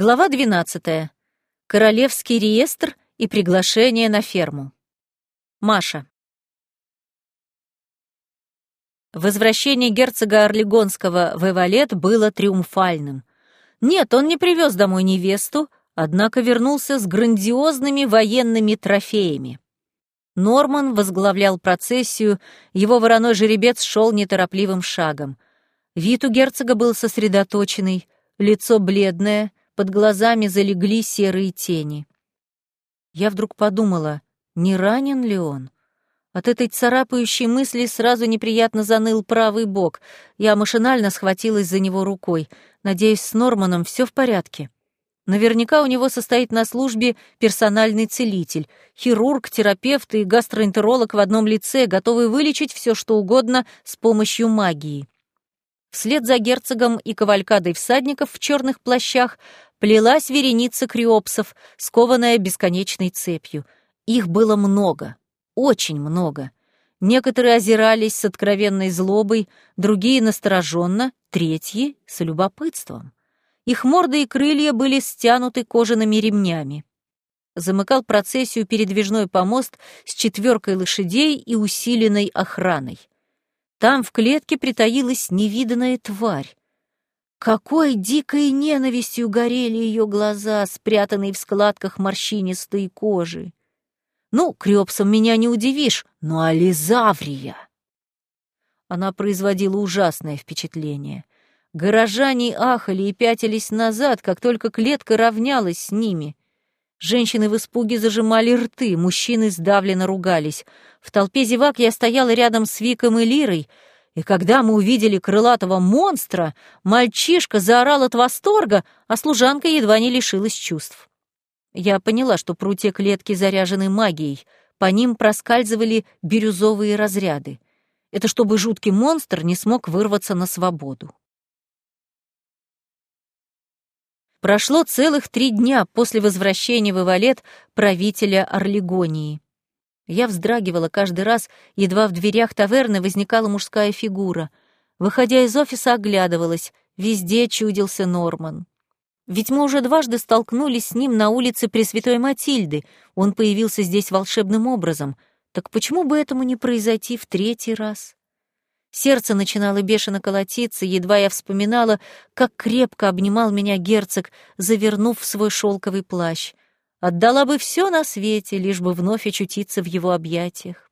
Глава 12. Королевский реестр и приглашение на ферму. Маша. Возвращение герцога Орлегонского в Эвалет было триумфальным. Нет, он не привез домой невесту, однако вернулся с грандиозными военными трофеями. Норман возглавлял процессию, его вороной жеребец шел неторопливым шагом. Вид у герцога был сосредоточенный, лицо бледное — под глазами залегли серые тени. Я вдруг подумала, не ранен ли он? От этой царапающей мысли сразу неприятно заныл правый бок. Я машинально схватилась за него рукой. Надеюсь, с Норманом все в порядке. Наверняка у него состоит на службе персональный целитель, хирург, терапевт и гастроэнтеролог в одном лице, готовый вылечить все, что угодно с помощью магии. Вслед за герцогом и кавалькадой всадников в черных плащах плелась вереница криопсов, скованная бесконечной цепью. Их было много, очень много. Некоторые озирались с откровенной злобой, другие настороженно, третьи — с любопытством. Их морды и крылья были стянуты кожаными ремнями. Замыкал процессию передвижной помост с четверкой лошадей и усиленной охраной. Там в клетке притаилась невиданная тварь. Какой дикой ненавистью горели ее глаза, спрятанные в складках морщинистой кожи. Ну, крёпсом меня не удивишь, но Ализаврия! Она производила ужасное впечатление. Горожане ахали и пятились назад, как только клетка равнялась с ними. Женщины в испуге зажимали рты, мужчины сдавленно ругались. В толпе зевак я стояла рядом с Виком и Лирой — и когда мы увидели крылатого монстра, мальчишка заорал от восторга, а служанка едва не лишилась чувств. Я поняла, что прутья клетки заряжены магией, по ним проскальзывали бирюзовые разряды. Это чтобы жуткий монстр не смог вырваться на свободу. Прошло целых три дня после возвращения в Ивалет правителя Орлегонии. Я вздрагивала каждый раз, едва в дверях таверны возникала мужская фигура. Выходя из офиса, оглядывалась. Везде чудился Норман. Ведь мы уже дважды столкнулись с ним на улице Пресвятой Матильды. Он появился здесь волшебным образом. Так почему бы этому не произойти в третий раз? Сердце начинало бешено колотиться, едва я вспоминала, как крепко обнимал меня герцог, завернув в свой шелковый плащ. Отдала бы все на свете, лишь бы вновь очутиться в его объятиях.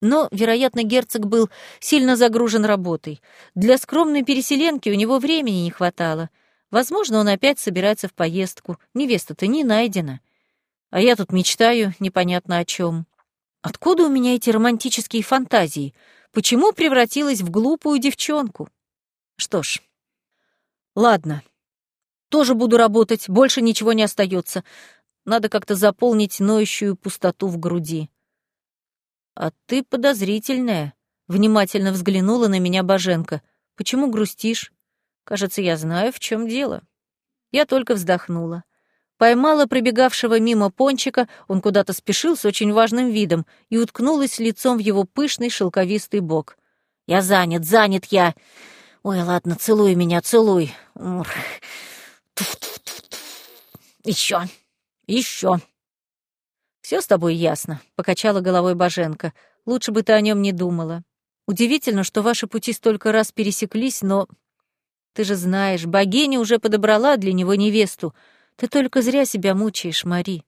Но, вероятно, герцог был сильно загружен работой. Для скромной переселенки у него времени не хватало. Возможно, он опять собирается в поездку. Невеста-то не найдена. А я тут мечтаю непонятно о чем. Откуда у меня эти романтические фантазии? Почему превратилась в глупую девчонку? Что ж, ладно. Тоже буду работать, больше ничего не остается. Надо как-то заполнить ноющую пустоту в груди. «А ты подозрительная», — внимательно взглянула на меня Боженко. «Почему грустишь? Кажется, я знаю, в чем дело». Я только вздохнула. Поймала пробегавшего мимо пончика, он куда-то спешил с очень важным видом, и уткнулась лицом в его пышный шелковистый бок. «Я занят, занят я! Ой, ладно, целуй меня, целуй! Еще!» Еще. Все с тобой ясно, покачала головой Боженко. Лучше бы ты о нем не думала. Удивительно, что ваши пути столько раз пересеклись, но ты же знаешь, богиня уже подобрала для него невесту. Ты только зря себя мучаешь, Мари.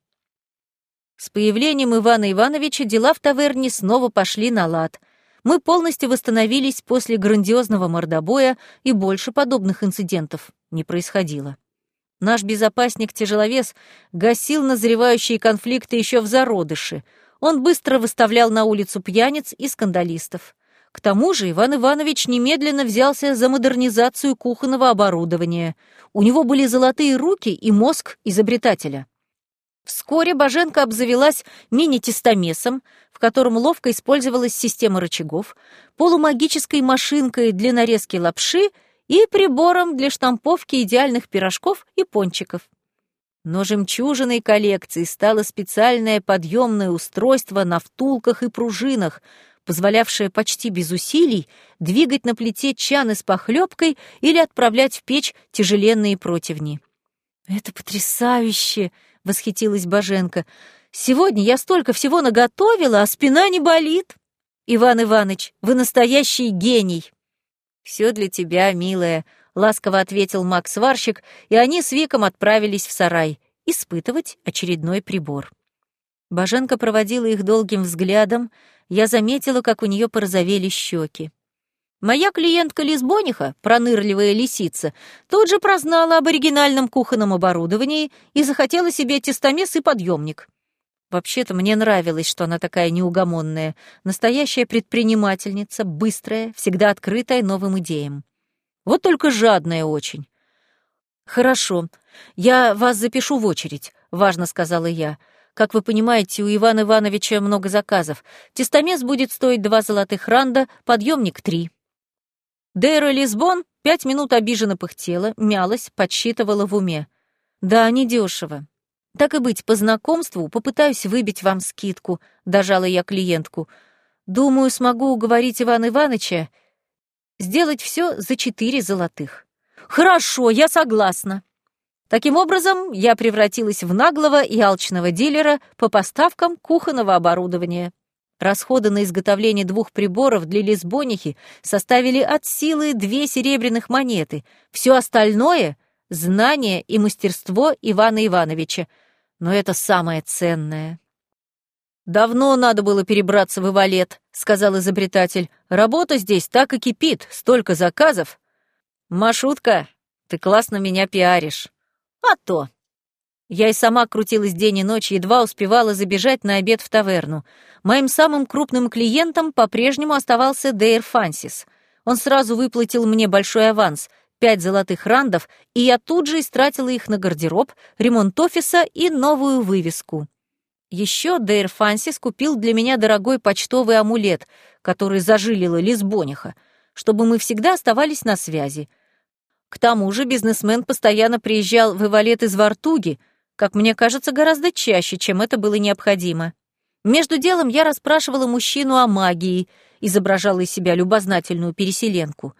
С появлением Ивана Ивановича дела в таверне снова пошли на лад. Мы полностью восстановились после грандиозного мордобоя, и больше подобных инцидентов не происходило. Наш безопасник-тяжеловес гасил назревающие конфликты еще в зародыше. Он быстро выставлял на улицу пьяниц и скандалистов. К тому же Иван Иванович немедленно взялся за модернизацию кухонного оборудования. У него были золотые руки и мозг изобретателя. Вскоре Боженко обзавелась мини-тестомесом, в котором ловко использовалась система рычагов, полумагической машинкой для нарезки лапши и прибором для штамповки идеальных пирожков и пончиков. Но жемчужиной коллекции стало специальное подъемное устройство на втулках и пружинах, позволявшее почти без усилий двигать на плите чаны с похлебкой или отправлять в печь тяжеленные противни. «Это потрясающе!» — восхитилась Боженко. «Сегодня я столько всего наготовила, а спина не болит. Иван Иванович, вы настоящий гений!» «Все для тебя, милая», — ласково ответил Макс-сварщик, и они с Виком отправились в сарай испытывать очередной прибор. Боженко проводила их долгим взглядом, я заметила, как у нее порозовели щеки. Моя клиентка Лизбониха, пронырливая лисица, тут же прознала об оригинальном кухонном оборудовании и захотела себе тестомес и подъемник. Вообще-то мне нравилось, что она такая неугомонная, настоящая предпринимательница, быстрая, всегда открытая новым идеям. Вот только жадная очень. «Хорошо, я вас запишу в очередь», — важно сказала я. «Как вы понимаете, у Ивана Ивановича много заказов. Тестомес будет стоить два золотых ранда, подъемник — три». Дейра Лисбон пять минут обиженно пыхтела, мялась, подсчитывала в уме. «Да, недешево. Так и быть, по знакомству попытаюсь выбить вам скидку», — дожала я клиентку. «Думаю, смогу уговорить Ивана Ивановича сделать все за четыре золотых». «Хорошо, я согласна». Таким образом, я превратилась в наглого и алчного дилера по поставкам кухонного оборудования. Расходы на изготовление двух приборов для лесбонихи составили от силы две серебряных монеты. Все остальное — знание и мастерство Ивана Ивановича. Но это самое ценное. «Давно надо было перебраться в Ивалет», — сказал изобретатель. «Работа здесь так и кипит, столько заказов». «Машутка, ты классно меня пиаришь». «А то». Я и сама крутилась день и ночь, едва успевала забежать на обед в таверну. Моим самым крупным клиентом по-прежнему оставался Дейр Фансис. Он сразу выплатил мне большой аванс — пять золотых рандов, и я тут же истратила их на гардероб, ремонт офиса и новую вывеску. Еще Дейр Фансис купил для меня дорогой почтовый амулет, который зажилила Лизбониха, чтобы мы всегда оставались на связи. К тому же бизнесмен постоянно приезжал в Ивалет из Вартуги, как мне кажется, гораздо чаще, чем это было необходимо. Между делом я расспрашивала мужчину о магии, изображала из себя любознательную переселенку.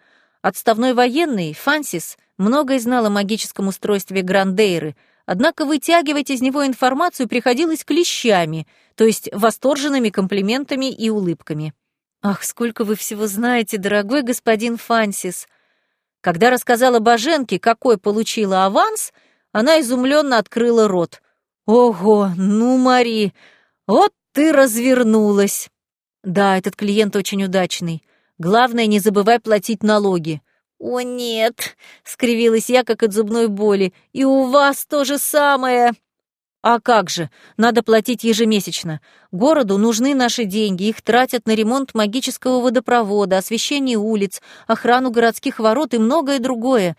Отставной военный, Фансис, многое знал о магическом устройстве Грандейры — Однако вытягивать из него информацию приходилось клещами, то есть восторженными комплиментами и улыбками. «Ах, сколько вы всего знаете, дорогой господин Фансис!» Когда рассказала Боженке, какой получила аванс, она изумленно открыла рот. «Ого, ну, Мари, вот ты развернулась!» «Да, этот клиент очень удачный. Главное, не забывай платить налоги. «О, нет!» — скривилась я, как от зубной боли. «И у вас то же самое!» «А как же? Надо платить ежемесячно. Городу нужны наши деньги, их тратят на ремонт магического водопровода, освещение улиц, охрану городских ворот и многое другое».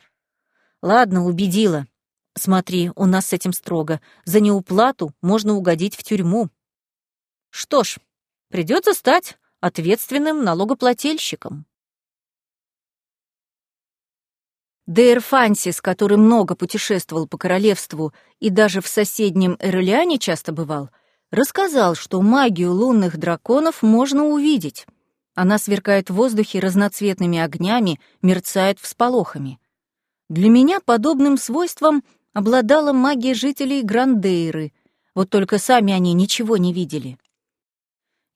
«Ладно, убедила. Смотри, у нас с этим строго. За неуплату можно угодить в тюрьму». «Что ж, придется стать ответственным налогоплательщиком». Дейр Фансис, который много путешествовал по королевству и даже в соседнем Эрлиане часто бывал, рассказал, что магию лунных драконов можно увидеть. Она сверкает в воздухе разноцветными огнями, мерцает всполохами. Для меня подобным свойством обладала магия жителей Грандейры, вот только сами они ничего не видели.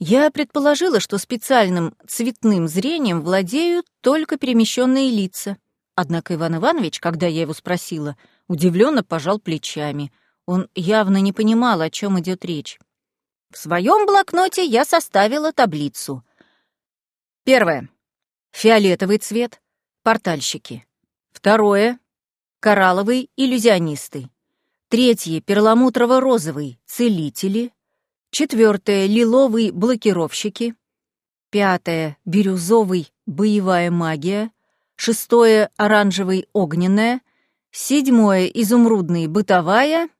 Я предположила, что специальным цветным зрением владеют только перемещенные лица — Однако Иван Иванович, когда я его спросила, удивленно пожал плечами. Он явно не понимал, о чем идет речь. В своем блокноте я составила таблицу. Первое. Фиолетовый цвет — портальщики. Второе. Коралловый — иллюзионисты. Третье — перламутрово-розовый — целители. Четвертое — лиловый — блокировщики. Пятое — бирюзовый — боевая магия шестое — оранжевый — огненная, седьмое — изумрудный — бытовая,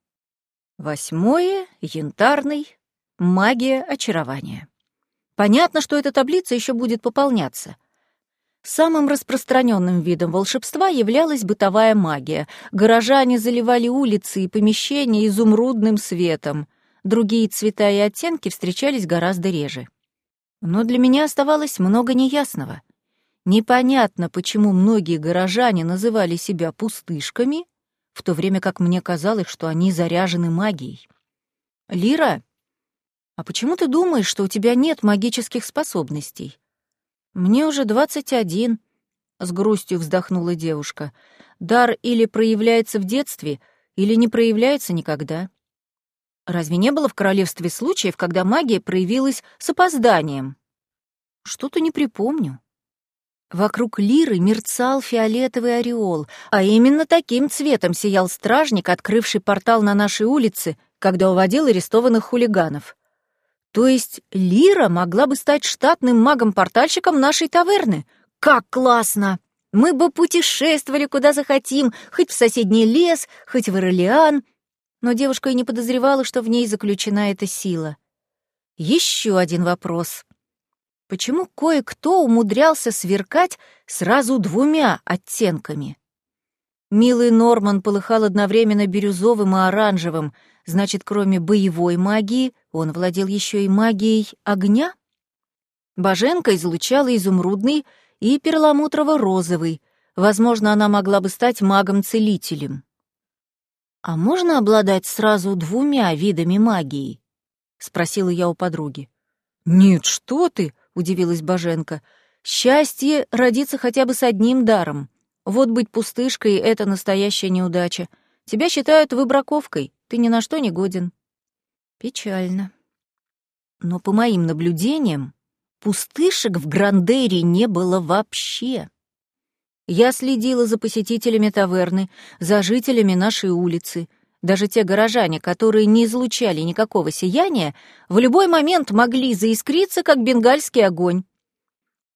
восьмое — янтарный — магия очарования. Понятно, что эта таблица еще будет пополняться. Самым распространенным видом волшебства являлась бытовая магия. Горожане заливали улицы и помещения изумрудным светом. Другие цвета и оттенки встречались гораздо реже. Но для меня оставалось много неясного — Непонятно, почему многие горожане называли себя пустышками, в то время как мне казалось, что они заряжены магией. «Лира, а почему ты думаешь, что у тебя нет магических способностей?» «Мне уже двадцать один», — с грустью вздохнула девушка. «Дар или проявляется в детстве, или не проявляется никогда». «Разве не было в королевстве случаев, когда магия проявилась с опозданием?» «Что-то не припомню». Вокруг лиры мерцал фиолетовый ореол, а именно таким цветом сиял стражник, открывший портал на нашей улице, когда уводил арестованных хулиганов. То есть лира могла бы стать штатным магом-портальщиком нашей таверны. Как классно! Мы бы путешествовали куда захотим, хоть в соседний лес, хоть в Иролиан. Но девушка и не подозревала, что в ней заключена эта сила. Еще один вопрос. Почему кое-кто умудрялся сверкать сразу двумя оттенками? Милый Норман полыхал одновременно бирюзовым и оранжевым, значит, кроме боевой магии, он владел еще и магией огня? Боженка излучала изумрудный и перламутрово-розовый, возможно, она могла бы стать магом-целителем. «А можно обладать сразу двумя видами магии?» — спросила я у подруги. «Нет, что ты!» — удивилась Боженко. «Счастье родиться хотя бы с одним даром. Вот быть пустышкой — это настоящая неудача. Тебя считают выбраковкой, ты ни на что не годен». Печально. Но по моим наблюдениям, пустышек в Грандере не было вообще. Я следила за посетителями таверны, за жителями нашей улицы — даже те горожане, которые не излучали никакого сияния, в любой момент могли заискриться, как бенгальский огонь.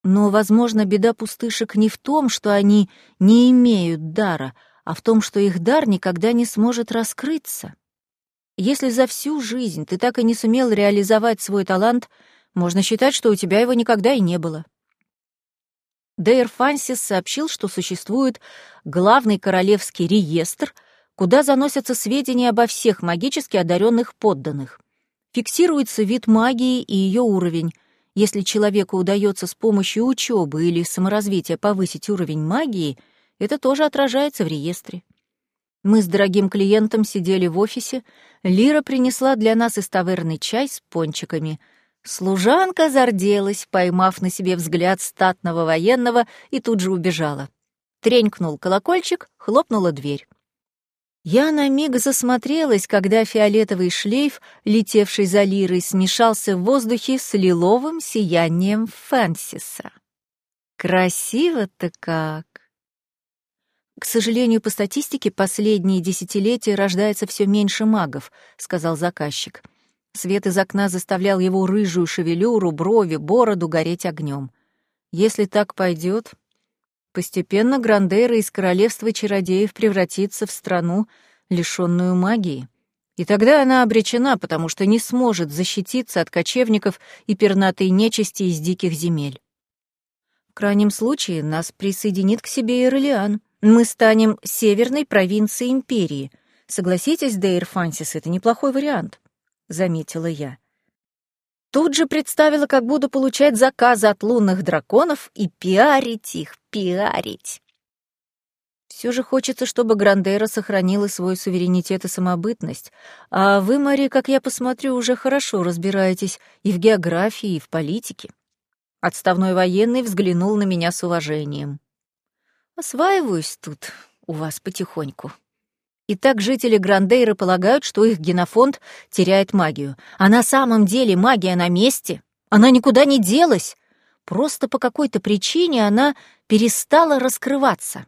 Но, возможно, беда пустышек не в том, что они не имеют дара, а в том, что их дар никогда не сможет раскрыться. Если за всю жизнь ты так и не сумел реализовать свой талант, можно считать, что у тебя его никогда и не было. Дейр Фансис сообщил, что существует главный королевский реестр, куда заносятся сведения обо всех магически одаренных подданных. Фиксируется вид магии и ее уровень. Если человеку удается с помощью учебы или саморазвития повысить уровень магии, это тоже отражается в реестре. Мы с дорогим клиентом сидели в офисе, Лира принесла для нас из таверны чай с пончиками. Служанка зарделась, поймав на себе взгляд статного военного, и тут же убежала. Тренькнул колокольчик, хлопнула дверь. Я на миг засмотрелась, когда фиолетовый шлейф, летевший за лирой, смешался в воздухе с лиловым сиянием Фэнсиса. Красиво-то как! К сожалению, по статистике, последние десятилетия рождается все меньше магов, сказал заказчик. Свет из окна заставлял его рыжую шевелюру, брови, бороду гореть огнем. Если так пойдет, Постепенно Грандейра из королевства чародеев превратится в страну, лишенную магии. И тогда она обречена, потому что не сможет защититься от кочевников и пернатой нечисти из диких земель. В крайнем случае нас присоединит к себе Ирлиан. Мы станем северной провинцией империи. Согласитесь, Дейр Фансис, это неплохой вариант, — заметила я. Тут же представила, как буду получать заказы от лунных драконов и пиарить их, пиарить. Все же хочется, чтобы Грандера сохранила свой суверенитет и самобытность. А вы, Мари, как я посмотрю, уже хорошо разбираетесь и в географии, и в политике. Отставной военный взглянул на меня с уважением. Осваиваюсь тут у вас потихоньку. Итак, жители Грандейра полагают, что их генофонд теряет магию. А на самом деле магия на месте. Она никуда не делась. Просто по какой-то причине она перестала раскрываться.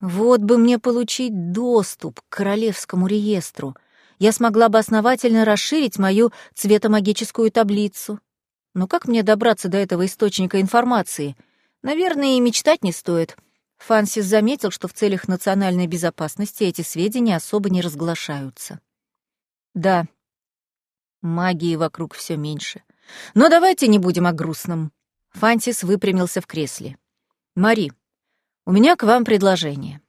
Вот бы мне получить доступ к королевскому реестру. Я смогла бы основательно расширить мою цветомагическую таблицу. Но как мне добраться до этого источника информации? Наверное, и мечтать не стоит — Фансис заметил, что в целях национальной безопасности эти сведения особо не разглашаются. Да, магии вокруг все меньше. Но давайте не будем о грустном. Фансис выпрямился в кресле. Мари, у меня к вам предложение.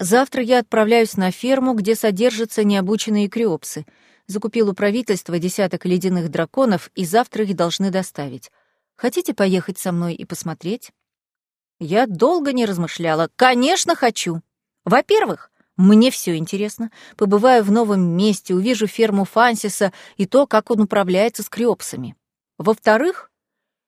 Завтра я отправляюсь на ферму, где содержатся необученные криопсы. Закупил у правительства десяток ледяных драконов, и завтра их должны доставить. Хотите поехать со мной и посмотреть? Я долго не размышляла. Конечно, хочу. Во-первых, Мне все интересно. Побываю в новом месте, увижу ферму Фансиса и то, как он управляется с криопсами. Во-вторых,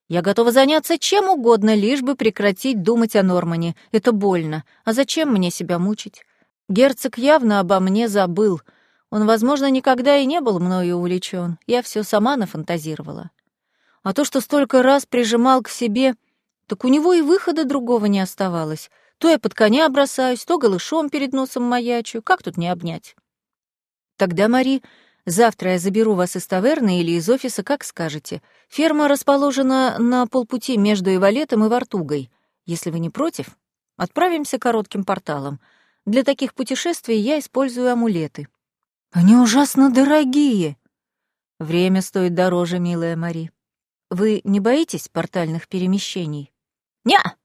я готова заняться чем угодно, лишь бы прекратить думать о Нормане. Это больно. А зачем мне себя мучить? Герцог явно обо мне забыл. Он, возможно, никогда и не был мною увлечен. Я все сама нафантазировала. А то, что столько раз прижимал к себе, так у него и выхода другого не оставалось. То я под коня бросаюсь, то голышом перед носом маячу. Как тут не обнять? Тогда, Мари, Завтра я заберу вас из таверны или из офиса, как скажете. Ферма расположена на полпути между Ивалетом и Вартугой. Если вы не против, отправимся коротким порталом. Для таких путешествий я использую амулеты. Они ужасно дорогие. Время стоит дороже, милая Мари. Вы не боитесь портальных перемещений? Ня!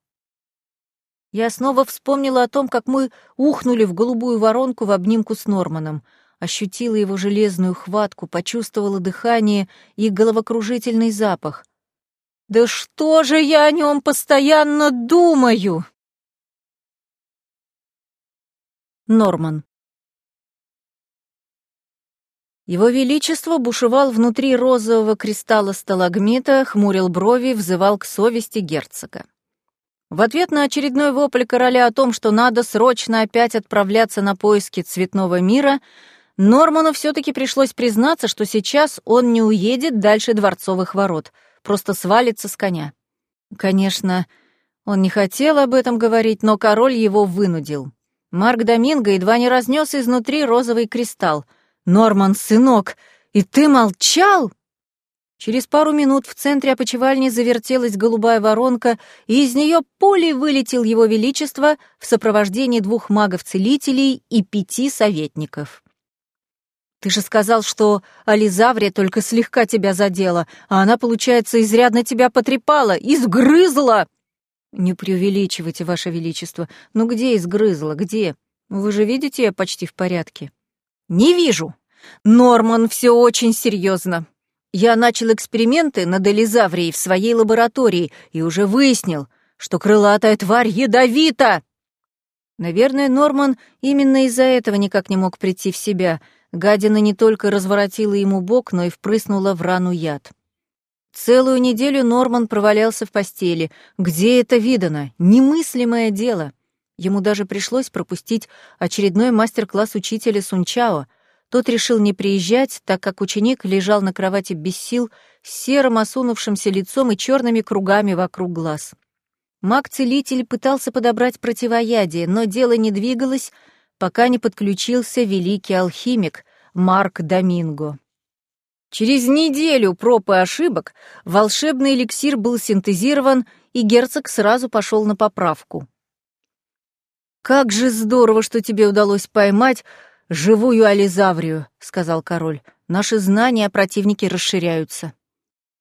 Я снова вспомнила о том, как мы ухнули в голубую воронку в обнимку с Норманом — ощутила его железную хватку, почувствовала дыхание и головокружительный запах. «Да что же я о нем постоянно думаю?» Норман. Его Величество бушевал внутри розового кристалла сталагмита, хмурил брови, взывал к совести герцога. В ответ на очередной вопль короля о том, что надо срочно опять отправляться на поиски цветного мира, Норману все-таки пришлось признаться, что сейчас он не уедет дальше дворцовых ворот, просто свалится с коня. Конечно, он не хотел об этом говорить, но король его вынудил. Марк Доминго едва не разнес изнутри розовый кристалл. «Норман, сынок, и ты молчал?» Через пару минут в центре опочивальни завертелась голубая воронка, и из нее пулей вылетел его величество в сопровождении двух магов-целителей и пяти советников. Ты же сказал, что Ализаврия только слегка тебя задела, а она, получается, изрядно тебя потрепала, изгрызла!» «Не преувеличивайте, Ваше Величество. Ну где изгрызла, где? Вы же видите, я почти в порядке». «Не вижу. Норман, все очень серьезно. Я начал эксперименты над Элизаврией в своей лаборатории и уже выяснил, что крылатая тварь ядовита!» Наверное, Норман именно из-за этого никак не мог прийти в себя — Гадина не только разворотила ему бок, но и впрыснула в рану яд. Целую неделю Норман провалялся в постели. Где это видано? Немыслимое дело. Ему даже пришлось пропустить очередной мастер-класс учителя Сунчао. Тот решил не приезжать, так как ученик лежал на кровати без сил, с серым осунувшимся лицом и черными кругами вокруг глаз. Маг-целитель пытался подобрать противоядие, но дело не двигалось, пока не подключился великий алхимик Марк Доминго. Через неделю проб и ошибок волшебный эликсир был синтезирован, и герцог сразу пошел на поправку. «Как же здорово, что тебе удалось поймать живую ализаврию», — сказал король. «Наши знания о противнике расширяются».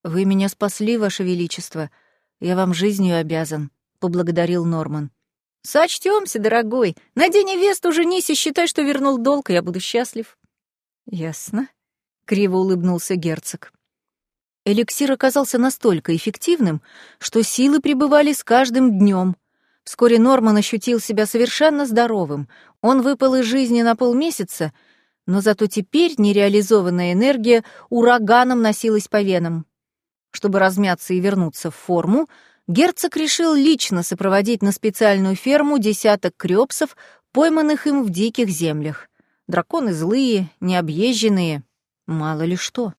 «Вы меня спасли, Ваше Величество. Я вам жизнью обязан», — поблагодарил Норман. Сочтемся, дорогой. Найди невесту, женись и считай, что вернул долг, я буду счастлив. Ясно. Криво улыбнулся герцог. Эликсир оказался настолько эффективным, что силы пребывали с каждым днем. Вскоре Норман ощутил себя совершенно здоровым. Он выпал из жизни на полмесяца, но зато теперь нереализованная энергия ураганом носилась по венам. Чтобы размяться и вернуться в форму, герцог решил лично сопроводить на специальную ферму десяток крёпсов, пойманных им в диких землях. Драконы злые, необъезженные, мало ли что.